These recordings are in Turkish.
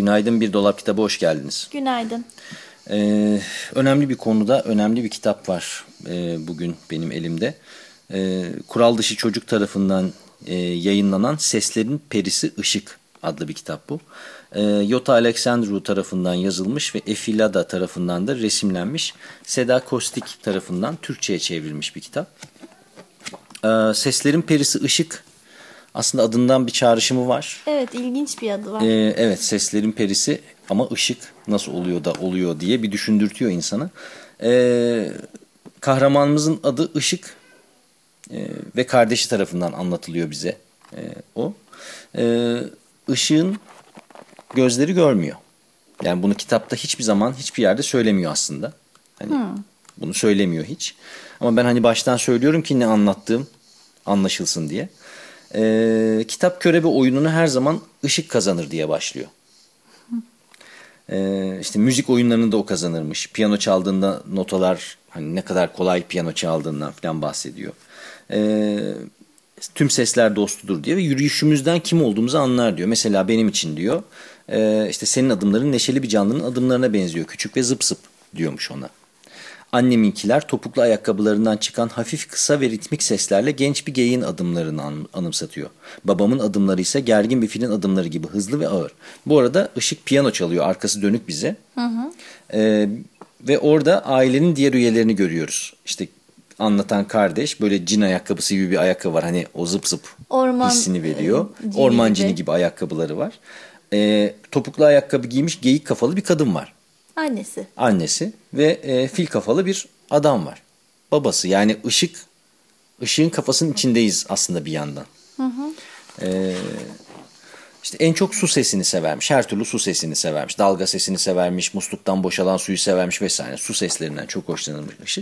Günaydın Bir Dolap Kitabı hoş geldiniz. Günaydın. Ee, önemli bir konuda önemli bir kitap var e, bugün benim elimde. E, Kural Dışı Çocuk tarafından e, yayınlanan Seslerin Perisi Işık adlı bir kitap bu. E, Yota Alexandru tarafından yazılmış ve Efilada tarafından da resimlenmiş. Seda Kostik tarafından Türkçe'ye çevrilmiş bir kitap. E, Seslerin Perisi Işık aslında adından bir çağrışımı var. Evet ilginç bir adı var. Ee, evet seslerin perisi ama ışık nasıl oluyor da oluyor diye bir düşündürtüyor insana. Ee, kahramanımızın adı Işık ee, ve kardeşi tarafından anlatılıyor bize ee, o. Ee, Işığın gözleri görmüyor. Yani bunu kitapta hiçbir zaman hiçbir yerde söylemiyor aslında. Hani hmm. Bunu söylemiyor hiç. Ama ben hani baştan söylüyorum ki ne anlattığım anlaşılsın diye e, kitap körebe oyununu her zaman ışık kazanır diye başlıyor. E, işte müzik oyunlarında o kazanırmış. Piyano çaldığında notalar hani ne kadar kolay piyano çaldığından falan bahsediyor. E, tüm sesler dostudur diyor ve yürüyüşümüzden kim olduğumuzu anlar diyor. Mesela benim için diyor e, işte senin adımların neşeli bir canlının adımlarına benziyor. Küçük ve zıp zıp diyormuş ona. Anneminkiler topuklu ayakkabılarından çıkan hafif kısa ve ritmik seslerle genç bir geyin adımlarını an anımsatıyor. Babamın adımları ise gergin bir filin adımları gibi hızlı ve ağır. Bu arada ışık piyano çalıyor arkası dönük bize. Hı hı. Ee, ve orada ailenin diğer üyelerini görüyoruz. İşte anlatan kardeş böyle cin ayakkabısı gibi bir ayakkabı var. Hani o zıp zıp Orman, hissini veriyor. E, cini Orman cini gibi. gibi ayakkabıları var. Ee, topuklu ayakkabı giymiş geyik kafalı bir kadın var. Annesi. Annesi ve e, fil kafalı bir adam var. Babası yani ışık, ışığın kafasının içindeyiz aslında bir yandan. Hı hı. Ee, işte en çok su sesini severmiş. Her türlü su sesini severmiş. Dalga sesini severmiş. Musluktan boşalan suyu severmiş vesaire. Su seslerinden çok hoşlanırmış.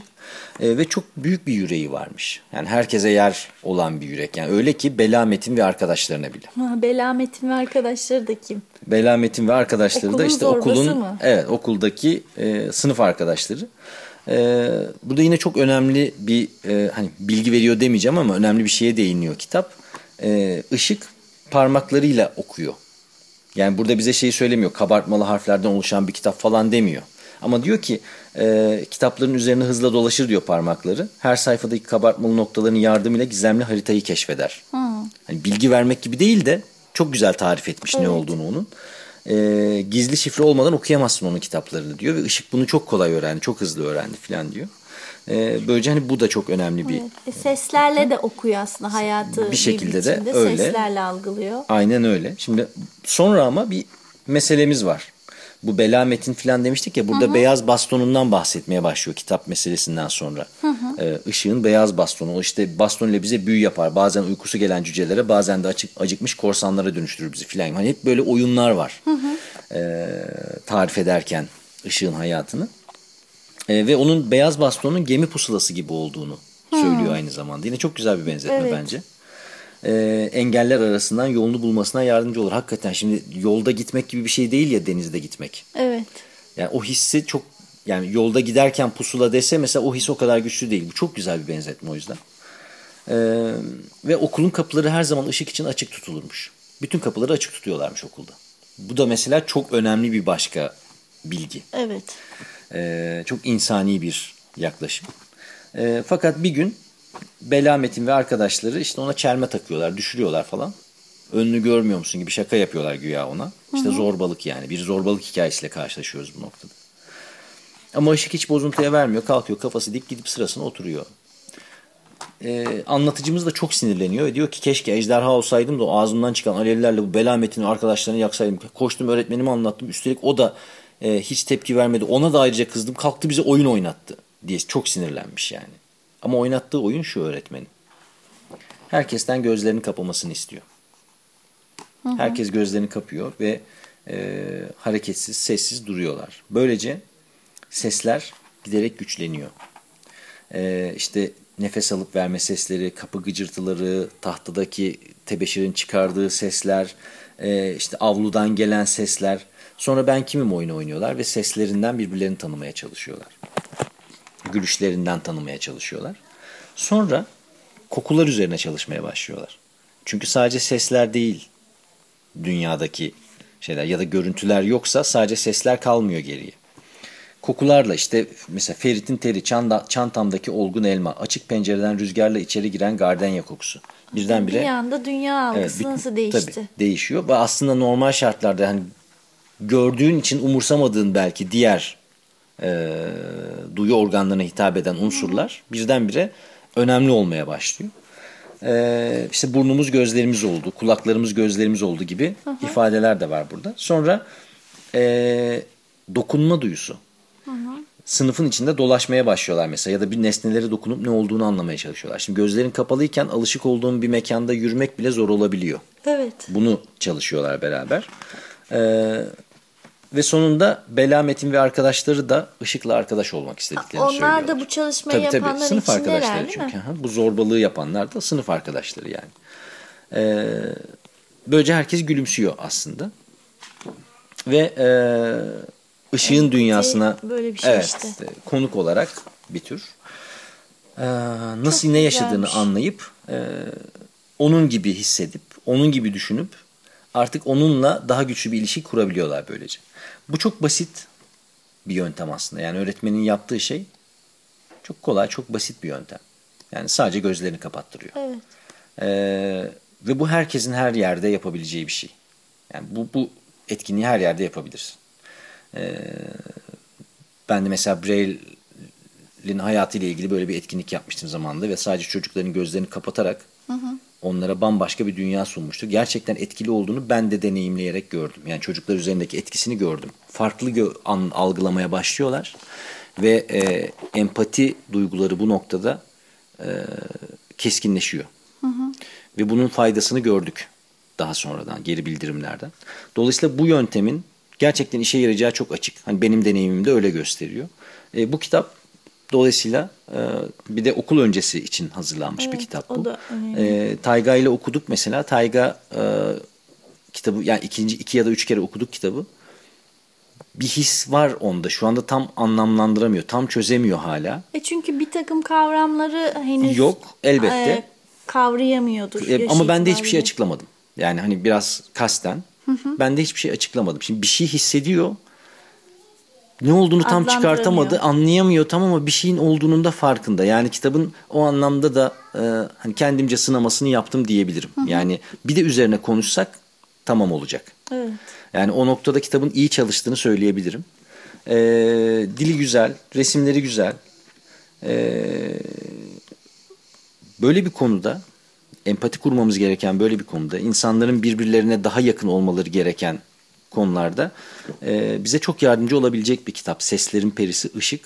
Ee, ve çok büyük bir yüreği varmış. Yani herkese yer olan bir yürek. Yani öyle ki Belamet'in ve arkadaşlarına bile. Ha, Belamet'in ve arkadaşları da kim? Belamet'in ve arkadaşları okulun da işte okulun mı? evet okuldaki e, sınıf arkadaşları. Ee, burada yine çok önemli bir e, hani bilgi veriyor demeyeceğim ama önemli bir şeye değiniyor kitap. Ee, ışık parmaklarıyla okuyor. Yani burada bize şeyi söylemiyor. Kabartmalı harflerden oluşan bir kitap falan demiyor. Ama diyor ki e, kitapların üzerine hızla dolaşır diyor parmakları. Her sayfadaki kabartmalı noktaların yardımıyla gizemli haritayı keşfeder. Hmm. Hani bilgi vermek gibi değil de çok güzel tarif etmiş evet. ne olduğunu onun. E, gizli şifre olmadan okuyamazsın onun kitaplarını diyor. Ve Işık bunu çok kolay öğrendi, çok hızlı öğrendi falan diyor. E, böylece hani bu da çok önemli bir... Evet. E, seslerle de okuyor aslında hayatı. Bir şekilde de öyle. Seslerle algılıyor. Aynen öyle. Şimdi sonra ama bir meselemiz var. Bu bela metin falan demiştik ya burada hı hı. beyaz bastonundan bahsetmeye başlıyor kitap meselesinden sonra. Hı hı. Ee, ışığın beyaz bastonu. O işte baston ile bize büyü yapar. Bazen uykusu gelen cücelere bazen de açık, acıkmış korsanlara dönüştürür bizi filan. Hani hep böyle oyunlar var. Hı hı. Ee, tarif ederken ışığın hayatını. E, ve onun beyaz bastonun gemi pusulası gibi olduğunu hmm. söylüyor aynı zamanda. Yine çok güzel bir benzetme evet. bence. E, engeller arasından yolunu bulmasına yardımcı olur. Hakikaten şimdi yolda gitmek gibi bir şey değil ya denizde gitmek. Evet. Yani o hissi çok yani yolda giderken pusula dese mesela o his o kadar güçlü değil. Bu çok güzel bir benzetme o yüzden. Ee, ve okulun kapıları her zaman ışık için açık tutulurmuş. Bütün kapıları açık tutuyorlarmış okulda. Bu da mesela çok önemli bir başka bilgi. Evet. E, çok insani bir yaklaşım. E, fakat bir gün Belamet'in ve arkadaşları işte ona çelme takıyorlar, düşürüyorlar falan. Önünü görmüyor musun gibi şaka yapıyorlar güya ona. İşte Hı-hı. zorbalık yani. Bir zorbalık hikayesiyle karşılaşıyoruz bu noktada. Ama ışık hiç bozuntuya vermiyor. Kalkıyor kafası dik gidip sırasına oturuyor. Ee, anlatıcımız da çok sinirleniyor ve diyor ki keşke ejderha olsaydım da o ağzımdan çıkan alevlerle bu belametin arkadaşlarını yaksaydım. Koştum öğretmenime anlattım. Üstelik o da e, hiç tepki vermedi. Ona da ayrıca kızdım. Kalktı bize oyun oynattı diye çok sinirlenmiş yani. Ama oynattığı oyun şu öğretmenin. Herkesten gözlerini kapamasını istiyor. Hı hı. Herkes gözlerini kapıyor ve e, hareketsiz, sessiz duruyorlar. Böylece sesler giderek güçleniyor. E, işte nefes alıp verme sesleri, kapı gıcırtıları, tahtadaki tebeşirin çıkardığı sesler, e, işte avludan gelen sesler Sonra ben kimim oyunu oynuyorlar ve seslerinden birbirlerini tanımaya çalışıyorlar. Gülüşlerinden tanımaya çalışıyorlar. Sonra kokular üzerine çalışmaya başlıyorlar. Çünkü sadece sesler değil dünyadaki şeyler ya da görüntüler yoksa sadece sesler kalmıyor geriye. Kokularla işte mesela Ferit'in teri, çanta, çantamdaki olgun elma, açık pencereden rüzgarla içeri giren gardenya kokusu. Birdenbire Bir anda dünya algısı bir- nasıl değişti? Tabii, değişiyor ve aslında normal şartlarda hani gördüğün için umursamadığın belki diğer e, duyu organlarına hitap eden unsurlar birdenbire önemli olmaya başlıyor. E, işte burnumuz gözlerimiz oldu, kulaklarımız gözlerimiz oldu gibi ifadeler de var burada. Sonra e, dokunma duyusu. Sınıfın içinde dolaşmaya başlıyorlar mesela ya da bir nesnelere dokunup ne olduğunu anlamaya çalışıyorlar. Şimdi gözlerin kapalıyken alışık olduğun bir mekanda yürümek bile zor olabiliyor. Evet. Bunu çalışıyorlar beraber. Ee, ve sonunda Bela Metin ve arkadaşları da Işık'la arkadaş olmak istediklerini Onlar söylüyorlar. da bu çalışmayı tabii, tabii. yapanların Sınıf arkadaşları değil çünkü. Aha, bu zorbalığı yapanlar da sınıf arkadaşları yani. Ee, böylece herkes gülümsüyor aslında. Ve e, ışığın dünyasına böyle bir şey evet, işte. konuk olarak bir tür e, nasıl ne yaşadığını güzelmiş. anlayıp e, onun gibi hissedip onun gibi düşünüp artık onunla daha güçlü bir ilişki kurabiliyorlar böylece. Bu çok basit bir yöntem aslında. Yani öğretmenin yaptığı şey çok kolay, çok basit bir yöntem. Yani sadece gözlerini kapattırıyor. Evet. Ee, ve bu herkesin her yerde yapabileceği bir şey. Yani bu, bu etkinliği her yerde yapabilirsin. Ee, ben de mesela Braille'in hayatıyla ilgili böyle bir etkinlik yapmıştım zamanında ve sadece çocukların gözlerini kapatarak onlara bambaşka bir dünya sunmuştu. Gerçekten etkili olduğunu ben de deneyimleyerek gördüm. Yani çocuklar üzerindeki etkisini gördüm. Farklı gö- an, algılamaya başlıyorlar ve e, empati duyguları bu noktada e, keskinleşiyor. Ve bunun faydasını gördük daha sonradan geri bildirimlerden. Dolayısıyla bu yöntemin gerçekten işe yarayacağı çok açık. Hani benim deneyimimde öyle gösteriyor. E, bu kitap dolayısıyla e, bir de okul öncesi için hazırlanmış bir Evet, kitap o bu. da. E, Tayga ile okuduk mesela. Tayga e, kitabı yani ikinci iki ya da üç kere okuduk kitabı. Bir his var onda. Şu anda tam anlamlandıramıyor. Tam çözemiyor hala. E çünkü bir takım kavramları henüz Yok, elbette. e, kavrayamıyordur. E, ama ben de hiçbir şey açıklamadım. Yani hani biraz kasten. Ben de hiçbir şey açıklamadım. Şimdi bir şey hissediyor. Ne olduğunu tam çıkartamadı, anlayamıyor tam ama bir şeyin olduğunun da farkında. Yani kitabın o anlamda da e, hani kendimce sınamasını yaptım diyebilirim. Yani bir de üzerine konuşsak tamam olacak. Evet. Yani o noktada kitabın iyi çalıştığını söyleyebilirim. Ee, dili güzel, resimleri güzel. Ee, böyle bir konuda, empati kurmamız gereken böyle bir konuda, insanların birbirlerine daha yakın olmaları gereken konularda e, bize çok yardımcı olabilecek bir kitap. Seslerin Perisi Işık.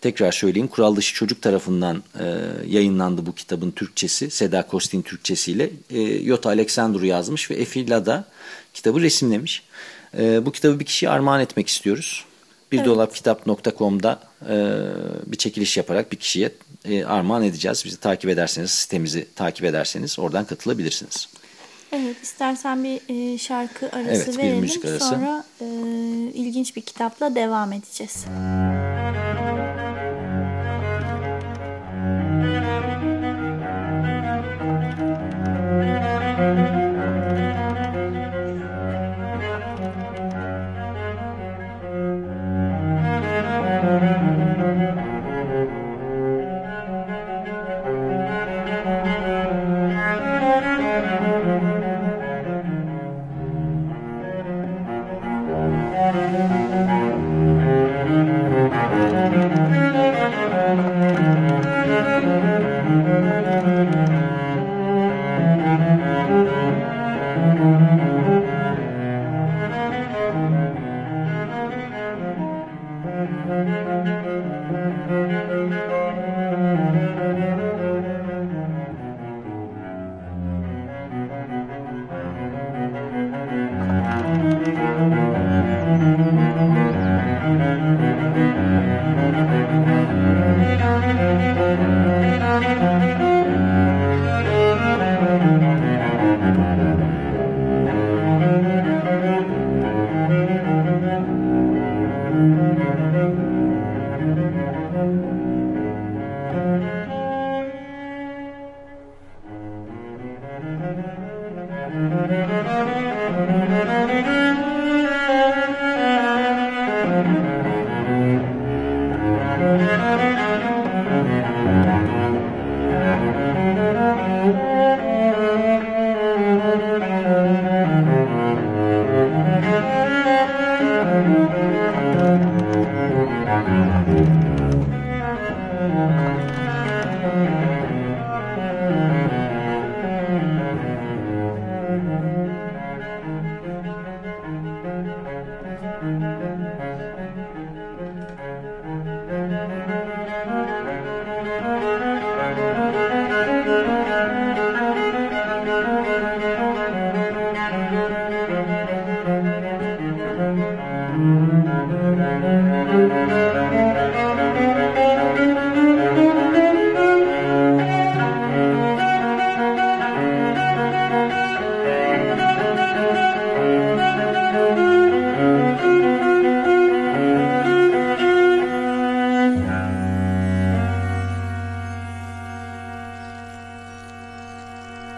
Tekrar söyleyeyim Kural Dışı Çocuk tarafından e, yayınlandı bu kitabın Türkçesi. Seda Kostin Türkçesiyle. E, Yota Alexandru yazmış ve Efi Lada kitabı resimlemiş. E, bu kitabı bir kişiye armağan etmek istiyoruz. Birdolapkitap.com'da e, bir çekiliş yaparak bir kişiye e, armağan edeceğiz. Bizi takip ederseniz, sitemizi takip ederseniz oradan katılabilirsiniz. Evet istersen bir e, şarkı arası Evet, bir verelim. müzik arası. Sonra e, ilginç bir kitapla devam edeceğiz.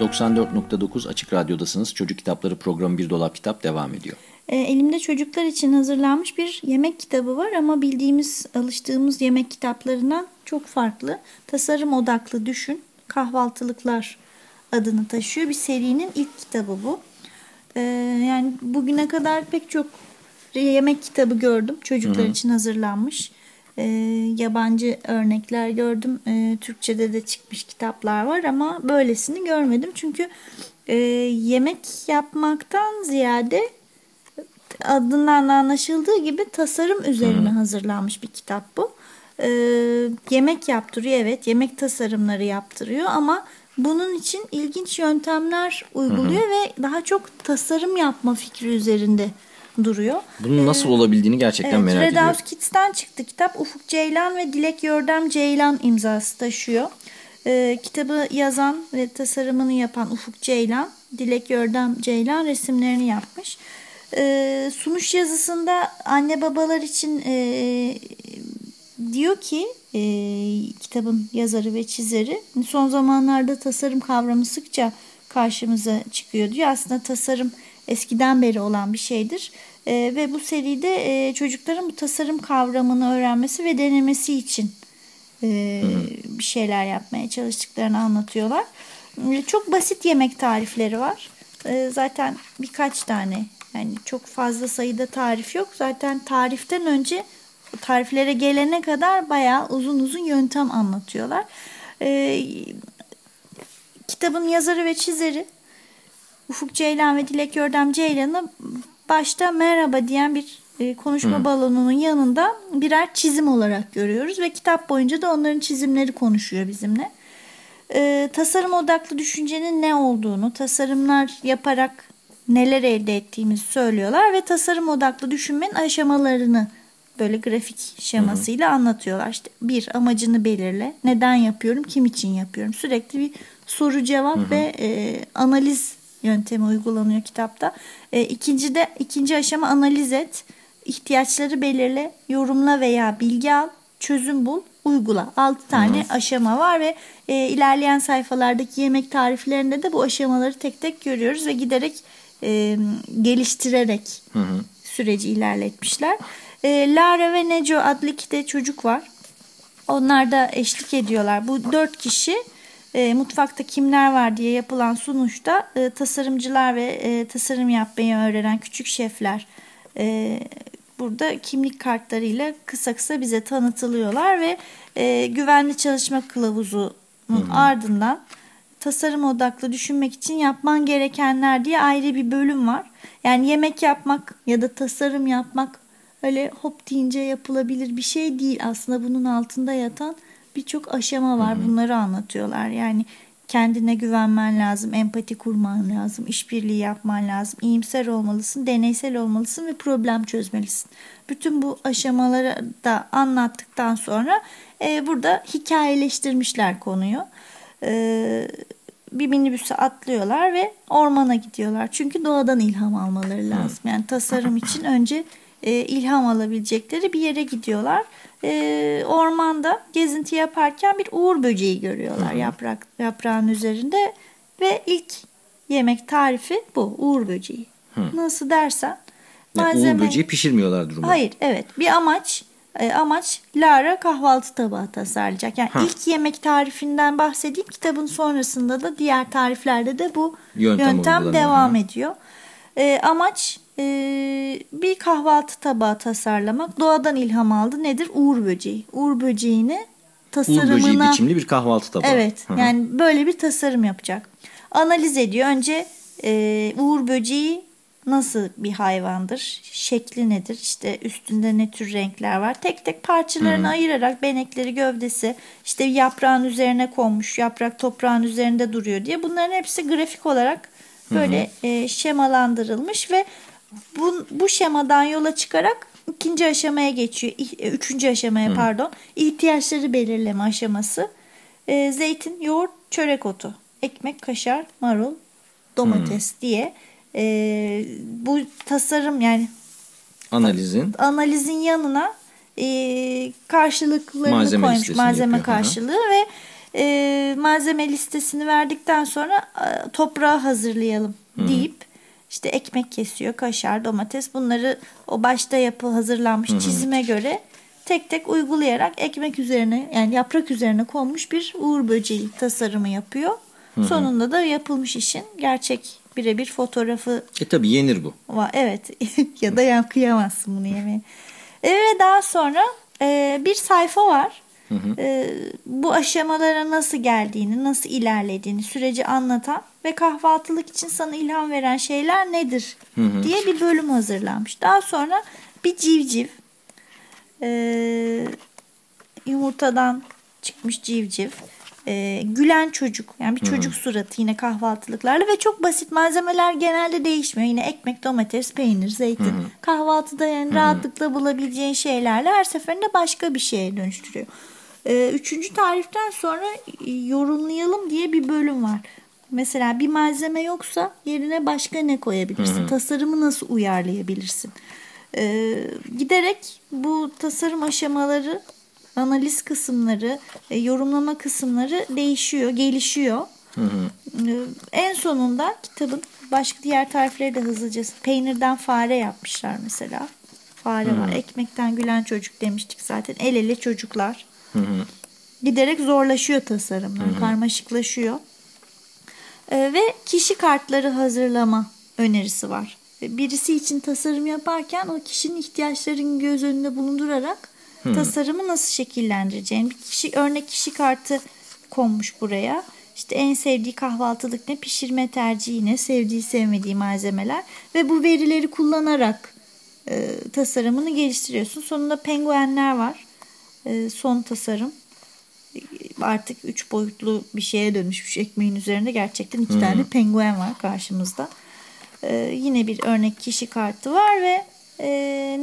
94.9 Açık Radyo'dasınız. Çocuk Kitapları programı Bir Dolap Kitap devam ediyor. E, elimde çocuklar için hazırlanmış bir yemek kitabı var ama bildiğimiz, alıştığımız yemek kitaplarından çok farklı. Tasarım odaklı düşün, kahvaltılıklar adını taşıyor. Bir serinin ilk kitabı bu. E, yani bugüne kadar pek çok yemek kitabı gördüm çocuklar Hı-hı. için hazırlanmış e, yabancı örnekler gördüm. E, Türkçe'de de çıkmış kitaplar var ama böylesini görmedim. Çünkü e, yemek yapmaktan ziyade adından anlaşıldığı gibi tasarım üzerine hmm. hazırlanmış bir kitap bu. E, yemek yaptırıyor evet yemek tasarımları yaptırıyor ama bunun için ilginç yöntemler uyguluyor hmm. ve daha çok tasarım yapma fikri üzerinde duruyor. Bunun nasıl ee, olabildiğini gerçekten evet, merak Red ediyorum. Red House Kids'ten çıktı kitap. Ufuk Ceylan ve Dilek Yordam Ceylan imzası taşıyor. Ee, kitabı yazan ve tasarımını yapan Ufuk Ceylan, Dilek Yordam Ceylan resimlerini yapmış. Ee, sunuş yazısında anne babalar için e, diyor ki e, kitabın yazarı ve çizeri son zamanlarda tasarım kavramı sıkça karşımıza çıkıyor diyor. Aslında tasarım eskiden beri olan bir şeydir. E, ve bu seride e, çocukların bu tasarım kavramını öğrenmesi ve denemesi için e, bir şeyler yapmaya çalıştıklarını anlatıyorlar. E, çok basit yemek tarifleri var. E, zaten birkaç tane yani çok fazla sayıda tarif yok. Zaten tariften önce tariflere gelene kadar bayağı uzun uzun yöntem anlatıyorlar. E, kitabın yazarı ve çizeri Ufuk Ceylan ve Dilek Yordam Ceylan'ı başta merhaba diyen bir e, konuşma Hı. balonunun yanında birer çizim olarak görüyoruz ve kitap boyunca da onların çizimleri konuşuyor bizimle. E, tasarım odaklı düşüncenin ne olduğunu, tasarımlar yaparak neler elde ettiğimizi söylüyorlar ve tasarım odaklı düşünmenin aşamalarını böyle grafik şemasıyla Hı. anlatıyorlar. İşte bir amacını belirle, neden yapıyorum, kim için yapıyorum. Sürekli bir soru cevap ve e, analiz yöntemi uygulanıyor kitapta. E, ikinci de ikinci aşama analiz et, ihtiyaçları belirle, yorumla veya bilgi al, çözüm bul, uygula. 6 tane hı aşama var ve e, ilerleyen sayfalardaki yemek tariflerinde de bu aşamaları tek tek görüyoruz ve giderek e, geliştirerek hı süreci ilerletmişler. E, Lara ve Neco adlı iki de çocuk var. Onlar da eşlik ediyorlar. Bu dört kişi e, mutfakta kimler var diye yapılan sunuşta e, tasarımcılar ve e, tasarım yapmayı öğrenen küçük şefler e, burada kimlik kartlarıyla kısa kısa bize tanıtılıyorlar ve e, güvenli çalışma kılavuzunun Hı-hı. ardından tasarım odaklı düşünmek için yapman gerekenler diye ayrı bir bölüm var. Yani yemek yapmak ya da tasarım yapmak öyle hop deyince yapılabilir bir şey değil. Aslında bunun altında yatan birçok aşama var. Hı hı. Bunları anlatıyorlar. Yani kendine güvenmen lazım, empati kurman lazım, işbirliği yapman lazım, iyimser olmalısın, deneysel olmalısın ve problem çözmelisin. Bütün bu aşamaları da anlattıktan sonra e, burada hikayeleştirmişler konuyu. E, bir minibüse atlıyorlar ve ormana gidiyorlar. Çünkü doğadan ilham almaları lazım. Yani tasarım için önce e, ilham alabilecekleri bir yere gidiyorlar e, ormanda gezinti yaparken bir uğur böceği görüyorlar Hı-hı. yaprak yaprağın üzerinde ve ilk yemek tarifi bu uğur böceği. Hı. Nasıl dersen malzeme... Uğur böceği pişirmiyorlar durumda. Hayır evet bir amaç e, amaç Lara kahvaltı tabağı tasarlayacak. Yani ha. ilk yemek tarifinden bahsedeyim. Kitabın sonrasında da diğer tariflerde de bu yöntem, yöntem devam ha. ediyor. E, amaç e, bir kahvaltı tabağı tasarlamak. Doğadan ilham aldı. Nedir? Uğur böceği. Uğur böceğini tasarımına... Uğur böceği biçimli bir kahvaltı tabağı. Evet. Hı-hı. Yani böyle bir tasarım yapacak. Analiz ediyor. Önce e, Uğur böceği nasıl bir hayvandır? Şekli nedir? İşte üstünde ne tür renkler var? Tek tek parçalarını hmm. ayırarak benekleri, gövdesi, işte yaprağın üzerine konmuş, yaprak toprağın üzerinde duruyor diye bunların hepsi grafik olarak böyle hmm. e, şemalandırılmış ve bu, bu şemadan yola çıkarak ikinci aşamaya geçiyor. İ- Üçüncü aşamaya pardon. İhtiyaçları belirleme aşaması. E, zeytin, yoğurt, çörek otu, ekmek, kaşar, marul, domates diye e, bu tasarım yani Analizin analizin yanına e, karşılıklarını Malzeme koymuş malzeme yapıyor, hı hı. karşılığı ve e, malzeme listesini verdikten sonra e, toprağı hazırlayalım deyip işte ekmek kesiyor, kaşar, domates bunları o başta yapı hazırlanmış çizime göre tek tek uygulayarak ekmek üzerine yani yaprak üzerine konmuş bir uğur böceği tasarımı yapıyor. Sonunda da yapılmış işin gerçek birebir fotoğrafı e tabi yenir bu. Evet ya da ya kıyamazsın bunu yemeye. E, Ve daha sonra e, bir sayfa var. E, bu aşamalara nasıl geldiğini, nasıl ilerlediğini, süreci anlatan ve kahvaltılık için sana ilham veren şeyler nedir diye bir bölüm hazırlanmış. Daha sonra bir civciv, e, yumurtadan çıkmış civciv, e, gülen çocuk yani bir çocuk suratı yine kahvaltılıklarla ve çok basit malzemeler genelde değişmiyor. Yine ekmek, domates, peynir, zeytin. Kahvaltıda yani rahatlıkla bulabileceğin şeylerle her seferinde başka bir şeye dönüştürüyor. E, üçüncü tariften sonra e, yorumlayalım diye bir bölüm var. Mesela bir malzeme yoksa yerine başka ne koyabilirsin? Tasarımı nasıl uyarlayabilirsin? E, giderek bu tasarım aşamaları analiz kısımları, e, yorumlama kısımları değişiyor, gelişiyor. E, En sonunda kitabın başka diğer tarifleri de hızlıca peynirden fare yapmışlar mesela. Fare var. Ekmekten gülen çocuk demiştik zaten. El ele çocuklar. Giderek zorlaşıyor tasarımlar, karmaşıklaşıyor. E, ve kişi kartları hazırlama önerisi var. Birisi için tasarım yaparken o kişinin ihtiyaçlarını göz önünde bulundurarak tasarımı nasıl şekillendireceğini bir kişi örnek kişi kartı konmuş buraya. İşte en sevdiği kahvaltılık ne, pişirme tercihi ne, sevdiği sevmediği malzemeler ve bu verileri kullanarak e, tasarımını geliştiriyorsun. Sonunda penguenler var. E, son tasarım artık üç boyutlu bir şeye dönüşmüş ekmeğin üzerinde gerçekten iki tane penguen var karşımızda. Ee, yine bir örnek kişi kartı var ve e,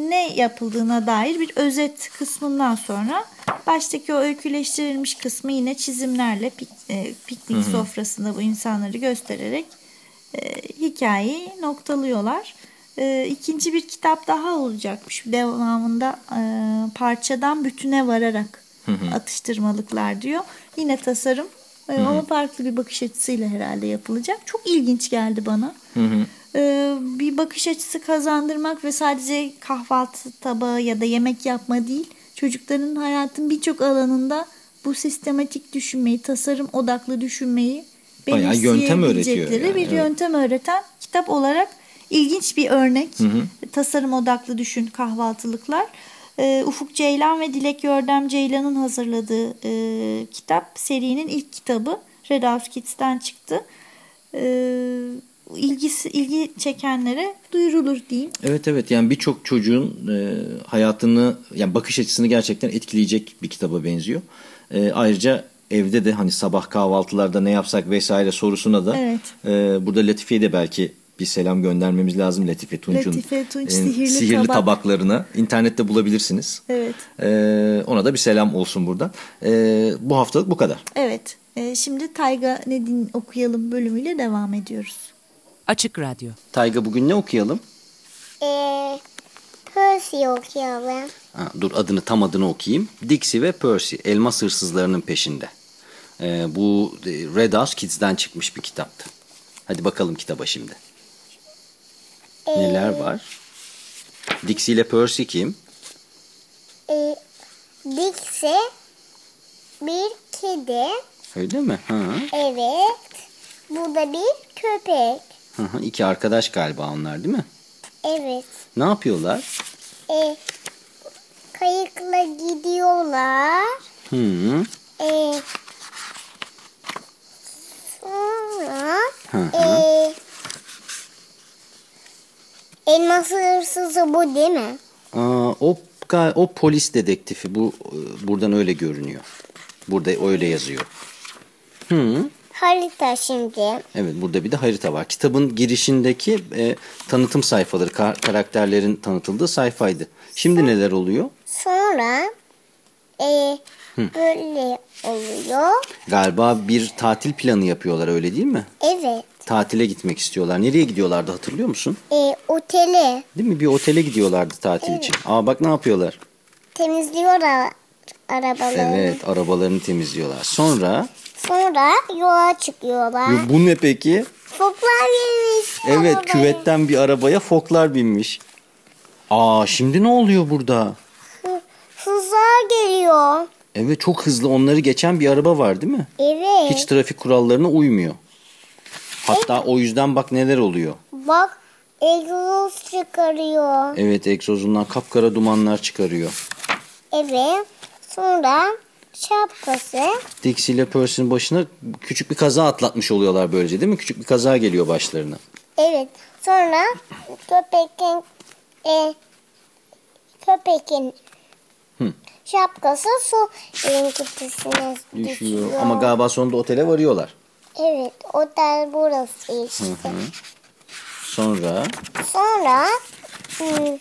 ne yapıldığına dair bir özet kısmından sonra baştaki o öyküleştirilmiş kısmı yine çizimlerle pik- e, piknik sofrasında bu insanları göstererek e, hikayeyi noktalıyorlar. E, ikinci bir kitap daha olacakmış. Devamında e, parçadan bütüne vararak atıştırmalıklar diyor. Yine tasarım e, ama farklı bir bakış açısıyla herhalde yapılacak. Çok ilginç geldi bana. E, bir bakış açısı kazandırmak ve sadece kahvaltı tabağı ya da yemek yapma değil. Çocukların hayatın birçok alanında bu sistematik düşünmeyi, tasarım odaklı düşünmeyi Bayağı yöntem öğretiyor yani, bir evet. yöntem öğreten kitap olarak ilginç bir örnek. Tasarım odaklı düşün kahvaltılıklar. Ee, Ufuk Ceylan ve Dilek Yordam Ceylan'ın hazırladığı e, kitap serinin ilk kitabı Red House Kids'ten çıktı. Ee, ilgisi ilgi çekenlere duyurulur diyeyim. Evet evet yani birçok çocuğun e, hayatını yani bakış açısını gerçekten etkileyecek bir kitaba benziyor. E, ayrıca evde de hani sabah kahvaltılarda ne yapsak vesaire sorusuna da Evet. e, burada Latife'ye de belki bir selam göndermemiz lazım. Latife Tunç'un Latife Tunç, e, sihirli tabak. tabaklarını internette bulabilirsiniz. Evet. E, ona da bir selam olsun buradan. E, bu haftalık bu kadar. Evet. Ee, şimdi Tayga ne din okuyalım bölümüyle devam ediyoruz. Açık Radyo. Tayga bugün ne okuyalım? Ee, Percy okuyalım. Ha, dur adını tam adını okuyayım. Dixie ve Percy elmas hırsızlarının peşinde. Ee, bu e, Red House Kids'den çıkmış bir kitaptı. Hadi bakalım kitaba şimdi. Neler var? Dixie ile Percy kim? Ee, Dixie bir kedi. Öyle mi? Ha. Evet. Bu da bir köpek. Hı hı, İki arkadaş galiba onlar değil mi? Evet. Ne yapıyorlar? Ee, kayıkla gidiyorlar. Hı -hı. Ee, sonra Hı hı. ee, elmas hırsızı bu değil mi? Aa, o, o polis dedektifi bu e, buradan öyle görünüyor. Burada öyle yazıyor. Hı. harita şimdi. Evet burada bir de harita var. Kitabın girişindeki e, tanıtım sayfaları, ka- karakterlerin tanıtıldığı sayfaydı. Şimdi neler oluyor? Sonra e, böyle oluyor. Galiba bir tatil planı yapıyorlar öyle değil mi? Evet. Tatile gitmek istiyorlar. Nereye gidiyorlardı hatırlıyor musun? E, otele Değil mi? Bir otele gidiyorlardı tatil için. Aa bak ne yapıyorlar? temizliyorlar arabalarını. Evet arabalarını temizliyorlar. Sonra Sonra yola çıkıyorlar. bu- ne peki? Foklar gelmiş. Evet arabaya. küvetten bir arabaya foklar binmiş. Aa şimdi ne oluyor burada? Hı- Hızlar geliyor. Evet çok hızlı onları geçen bir araba var değil mi? Evet. Hiç trafik kurallarına uymuyor. Hatta o yüzden bak neler oluyor. Bak egzoz çıkarıyor. Evet egzozundan kapkara dumanlar çıkarıyor. Evet. Sonra şapkası. Dixie ile Percy'nin başına küçük bir kaza atlatmış oluyorlar böylece değil mi? Küçük bir kaza geliyor başlarına. Evet. Sonra köpekin e, köpekin Hı. Şapkası su kutusuna düşüyor. Düşüyor. Ama galiba sonunda otele varıyorlar. Evet. Otel burası işte. Sonra Sonra hmm,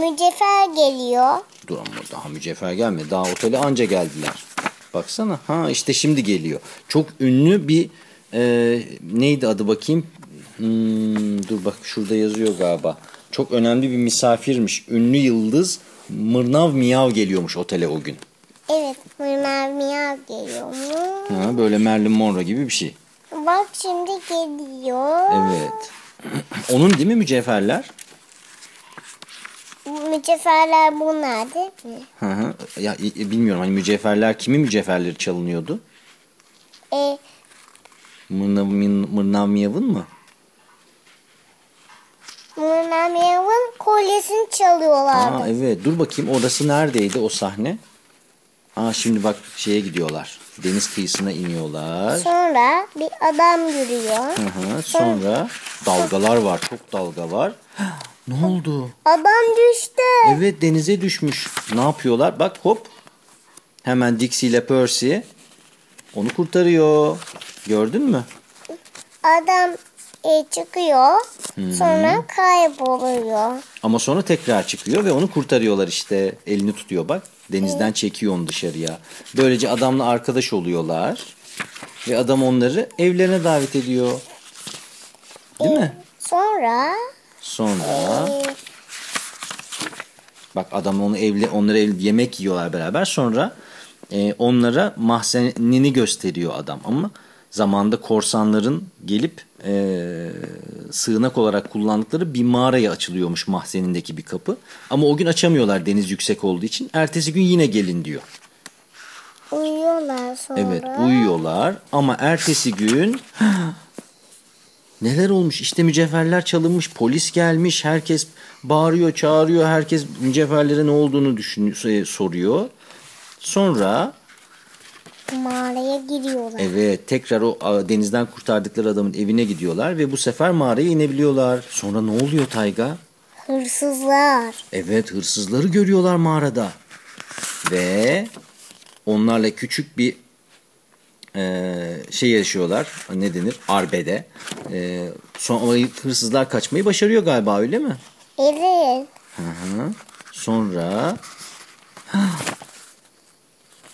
mücevher geliyor. dur ama daha mücevher gelmedi. Daha otele anca geldiler. Baksana. Ha işte şimdi geliyor. Çok ünlü bir e, neydi adı bakayım? Hmm, dur bak şurada yazıyor galiba. Çok önemli bir misafirmiş. Ünlü yıldız Mırnav Miyav geliyormuş otele o gün. Evet. Mırnav miyav geliyor mu? Ha, böyle Marilyn Monroe gibi bir şey. Bak şimdi geliyor. Evet. Onun değil mi mücevherler? Mücevherler bunlar değil mi? Hı hı. Ya e, bilmiyorum hani mücevherler kimin mücevherleri çalınıyordu? E, Mırnav, Mırnav Miyav'ın mı? Mırnav miyavın kolyesini çalıyorlardı. Aa evet dur bakayım orası neredeydi o sahne? Aa şimdi bak şeye gidiyorlar. Deniz kıyısına iniyorlar. Sonra bir adam yürüyor. Hı hı. Sonra dalgalar var. Çok dalga var. Ne oldu? Adam düştü. Evet denize düşmüş. Ne yapıyorlar? Bak hop. Hemen Dixie ile Percy onu kurtarıyor. Gördün mü? Adam e, çıkıyor. Sonra kayboluyor. Ama sonra tekrar çıkıyor ve onu kurtarıyorlar işte. Elini tutuyor bak. Denizden çekiyor onu dışarıya. Böylece adamla arkadaş oluyorlar. Ve adam onları evlerine davet ediyor. Değil mi? Sonra Sonra e, bak adam onu evle onları ev, yemek yiyorlar beraber. Sonra e, onlara mahzenini gösteriyor adam ama zamanda korsanların gelip e, sığınak olarak kullandıkları bir mağaraya açılıyormuş mahzenindeki bir kapı. Ama o gün açamıyorlar deniz yüksek olduğu için. Ertesi gün yine gelin diyor. uyuyorlar sonra. Evet uyuyorlar ama ertesi gün neler olmuş işte mücevherler çalınmış polis gelmiş herkes bağırıyor çağırıyor herkes mücevherlere ne olduğunu düşünüyor soruyor. Sonra Mağaraya giriyorlar. evet tekrar o denizden kurtardıkları adamın evine gidiyorlar ve bu sefer mağaraya inebiliyorlar. Sonra ne oluyor Tayga? Hırsızlar. Evet hırsızları görüyorlar mağarada. Ve onlarla küçük bir e, şey yaşıyorlar. Ne denir? Arbede. E, sonra hırsızlar kaçmayı başarıyor galiba öyle mi? Evet. Hı hı. Sonra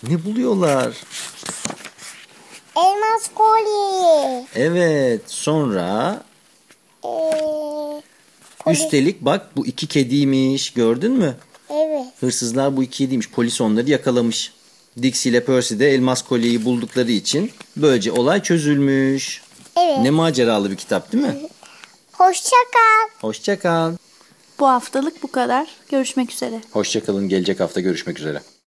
ne buluyorlar? Elmas kolye. Evet sonra Ee, üstelik bak bu iki kediymiş gördün mü? Evet. Hırsızlar bu iki kediymiş. Polis onları yakalamış. Dixie ile Percy de elmas kolyeyi buldukları için böylece olay çözülmüş. Evet. Ne maceralı bir kitap değil mi? Hoşça kal. Hoşça kal. Bu haftalık bu kadar. Görüşmek üzere. Hoşça kalın. Gelecek hafta görüşmek üzere.